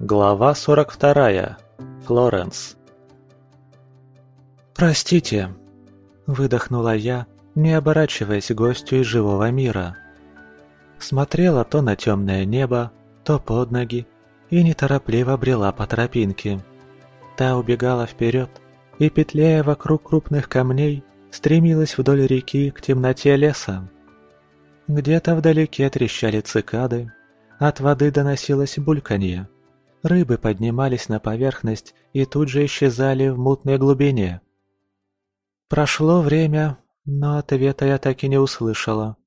Глава 42. Флоренс. «Простите», — выдохнула я, не оборачиваясь гостю из живого мира. Смотрела то на темное небо, то под ноги и неторопливо брела по тропинке. Та убегала вперед и, петляя вокруг крупных камней, стремилась вдоль реки к темноте леса. Где-то вдалеке трещали цикады, от воды доносилось бульканье. Рыбы поднимались на поверхность и тут же исчезали в мутной глубине. Прошло время, но ответа я так и не услышала.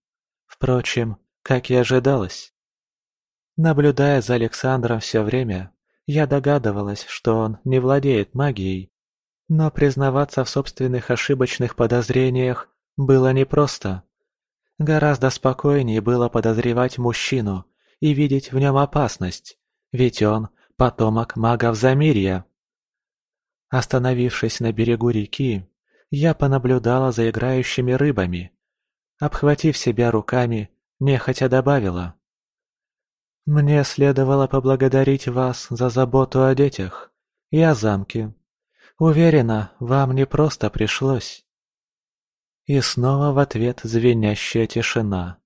Впрочем, как и ожидалось. Наблюдая за Александром все время, я догадывалась, что он не владеет магией. Но признаваться в собственных ошибочных подозрениях было непросто. Гораздо спокойнее было подозревать мужчину и видеть в нем опасность, ведь он – потомок магов Замирья. Остановившись на берегу реки, я понаблюдала за играющими рыбами. Обхватив себя руками, нехотя добавила. «Мне следовало поблагодарить вас за заботу о детях и о замке. Уверена, вам не просто пришлось». И снова в ответ звенящая тишина.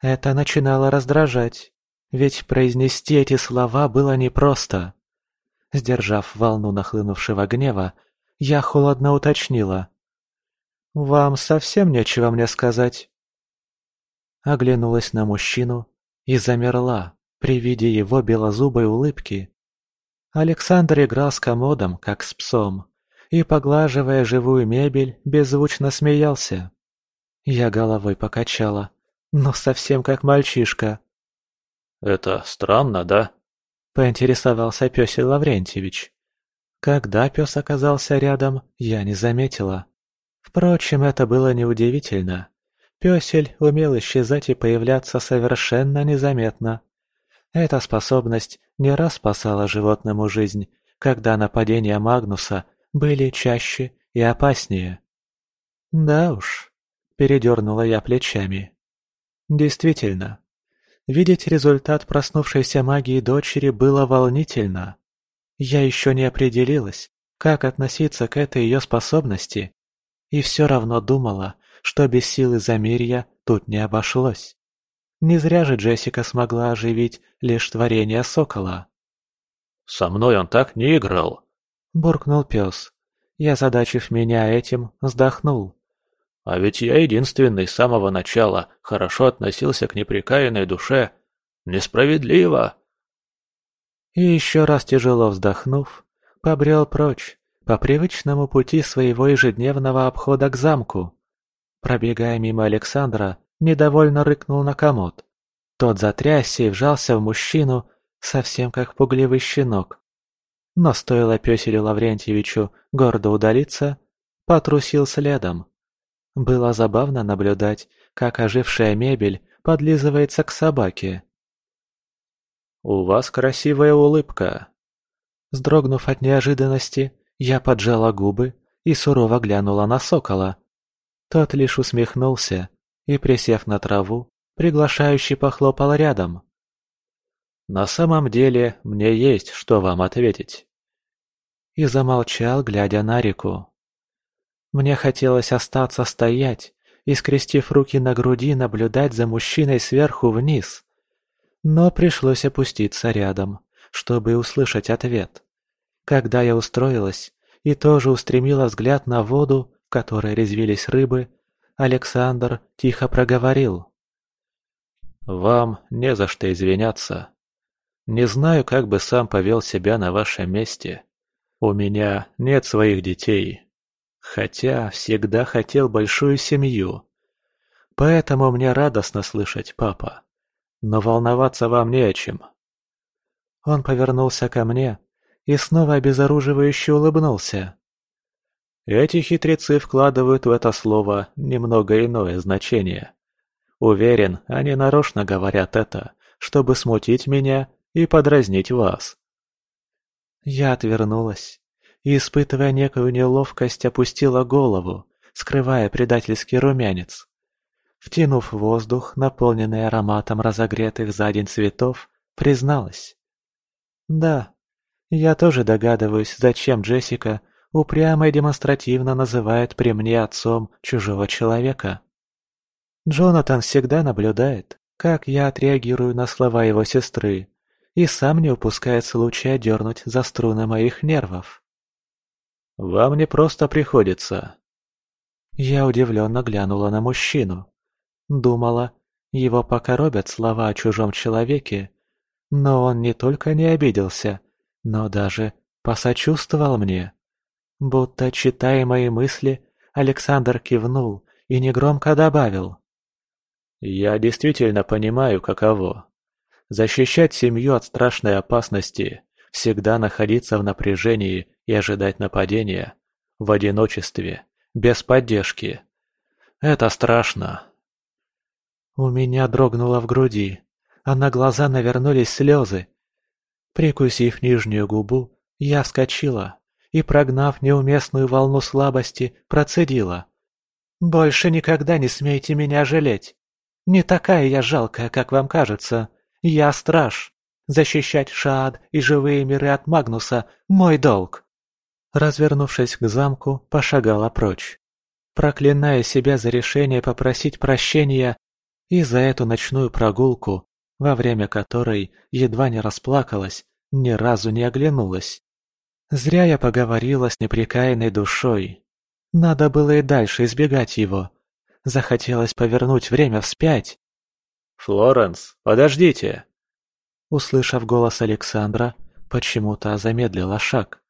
Это начинало раздражать, ведь произнести эти слова было непросто. Сдержав волну нахлынувшего гнева, я холодно уточнила. «Вам совсем нечего мне сказать?» Оглянулась на мужчину и замерла при виде его белозубой улыбки. Александр играл с комодом, как с псом и, поглаживая живую мебель, беззвучно смеялся. Я головой покачала, но совсем как мальчишка. «Это странно, да?» – поинтересовался Пёсель Лаврентьевич. Когда пес оказался рядом, я не заметила. Впрочем, это было неудивительно. Пёсель умел исчезать и появляться совершенно незаметно. Эта способность не раз спасала животному жизнь, когда нападения Магнуса были чаще и опаснее. Да уж, передернула я плечами. Действительно, видеть результат проснувшейся магии дочери было волнительно. Я еще не определилась, как относиться к этой ее способности, и все равно думала, что без силы замирья тут не обошлось. Не зря же Джессика смогла оживить лишь творение сокола. «Со мной он так не играл», – буркнул пес. Я, задачив меня этим, вздохнул. «А ведь я единственный с самого начала хорошо относился к неприкаянной душе. Несправедливо!» И еще раз тяжело вздохнув, побрел прочь, по привычному пути своего ежедневного обхода к замку. Пробегая мимо Александра, недовольно рыкнул на комод. Тот затрясся и вжался в мужчину, совсем как пугливый щенок. Но стоило Пёселю Лаврентьевичу гордо удалиться, потрусил следом. Было забавно наблюдать, как ожившая мебель подлизывается к собаке. «У вас красивая улыбка». Сдрогнув от неожиданности, я поджала губы и сурово глянула на сокола. Тот лишь усмехнулся и, присев на траву, приглашающий похлопал рядом. На самом деле, мне есть что вам ответить. И замолчал, глядя на реку. Мне хотелось остаться стоять и, скрестив руки на груди, наблюдать за мужчиной сверху вниз. Но пришлось опуститься рядом, чтобы услышать ответ. Когда я устроилась и тоже устремила взгляд на воду, в которой резвились рыбы, Александр тихо проговорил. «Вам не за что извиняться. Не знаю, как бы сам повел себя на вашем месте. У меня нет своих детей. Хотя всегда хотел большую семью. Поэтому мне радостно слышать, папа. Но волноваться вам не о чем. Он повернулся ко мне и снова обезоруживающе улыбнулся. Эти хитрецы вкладывают в это слово немного иное значение. Уверен, они нарочно говорят это, чтобы смутить меня и подразнить вас. Я отвернулась и, испытывая некую неловкость, опустила голову, скрывая предательский румянец. Втянув воздух, наполненный ароматом разогретых за день цветов, призналась. Да, я тоже догадываюсь, зачем Джессика упрямо и демонстративно называет при мне отцом чужого человека. Джонатан всегда наблюдает, как я отреагирую на слова его сестры, и сам не упускает случая дернуть за струны моих нервов. «Вам не просто приходится». Я удивленно глянула на мужчину. Думала, его покоробят слова о чужом человеке, но он не только не обиделся, но даже посочувствовал мне. Будто, читая мои мысли, Александр кивнул и негромко добавил. «Я действительно понимаю, каково. Защищать семью от страшной опасности, всегда находиться в напряжении и ожидать нападения, в одиночестве, без поддержки. Это страшно». У меня дрогнуло в груди, а на глаза навернулись слезы. Прикусив нижнюю губу, я вскочила и, прогнав неуместную волну слабости, процедила. «Больше никогда не смейте меня жалеть. Не такая я жалкая, как вам кажется. Я страж. Защищать Шаад и живые миры от Магнуса – мой долг». Развернувшись к замку, пошагала прочь. Проклиная себя за решение попросить прощения и за эту ночную прогулку, во время которой едва не расплакалась, ни разу не оглянулась. Зря я поговорила с непрекаянной душой. Надо было и дальше избегать его. Захотелось повернуть время вспять. «Флоренс, подождите!» Услышав голос Александра, почему-то замедлила шаг.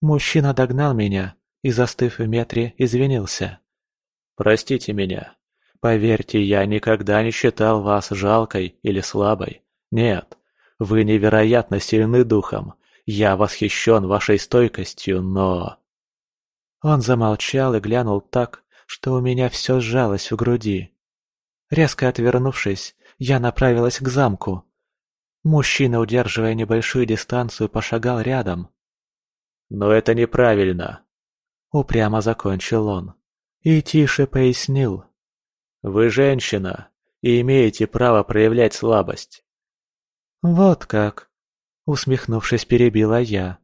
Мужчина догнал меня и, застыв в метре, извинился. «Простите меня. Поверьте, я никогда не считал вас жалкой или слабой. Нет, вы невероятно сильны духом, я восхищен вашей стойкостью, но...» Он замолчал и глянул так, что у меня все сжалось в груди. Резко отвернувшись, я направилась к замку. Мужчина, удерживая небольшую дистанцию, пошагал рядом. «Но это неправильно», — упрямо закончил он. И тише пояснил. «Вы женщина и имеете право проявлять слабость». «Вот как», Усмехнувшись, перебила я.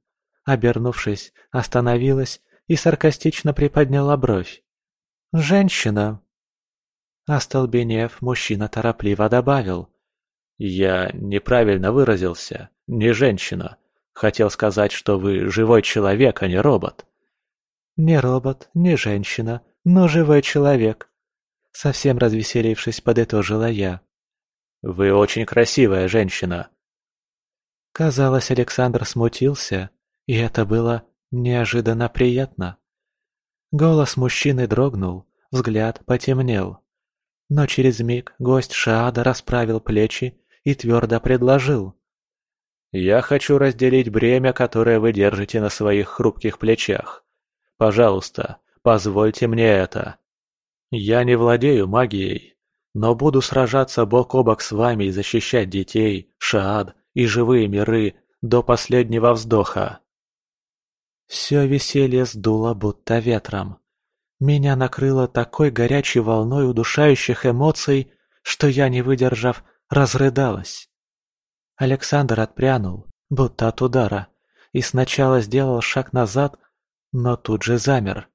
Обернувшись, остановилась и саркастично приподняла бровь. «Женщина!» Остолбенев, мужчина торопливо добавил. «Я неправильно выразился. Не женщина. Хотел сказать, что вы живой человек, а не робот». «Не робот, не женщина, но живой человек», — совсем развеселившись, подытожила я. «Вы очень красивая женщина», Казалось, Александр смутился, и это было неожиданно приятно. Голос мужчины дрогнул, взгляд потемнел. Но через миг гость Шаада расправил плечи и твердо предложил. «Я хочу разделить бремя, которое вы держите на своих хрупких плечах. Пожалуйста, позвольте мне это. Я не владею магией, но буду сражаться бок о бок с вами и защищать детей, Шаад и живые миры до последнего вздоха. Все веселье сдуло будто ветром. Меня накрыло такой горячей волной удушающих эмоций, что я, не выдержав, разрыдалась. Александр отпрянул, будто от удара, и сначала сделал шаг назад, но тут же замер.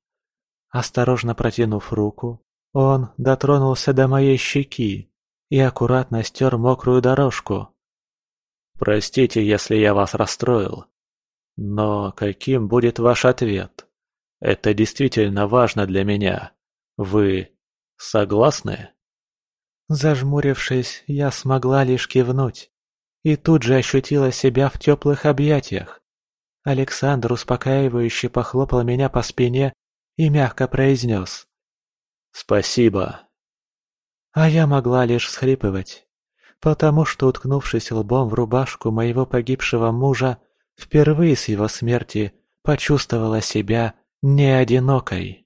Осторожно протянув руку, он дотронулся до моей щеки и аккуратно стер мокрую дорожку. Простите, если я вас расстроил. Но каким будет ваш ответ? Это действительно важно для меня. Вы согласны? Зажмурившись, я смогла лишь кивнуть. И тут же ощутила себя в теплых объятиях. Александр успокаивающе похлопал меня по спине и мягко произнес. «Спасибо». А я могла лишь всхлипывать потому что, уткнувшись лбом в рубашку моего погибшего мужа, впервые с его смерти почувствовала себя не одинокой.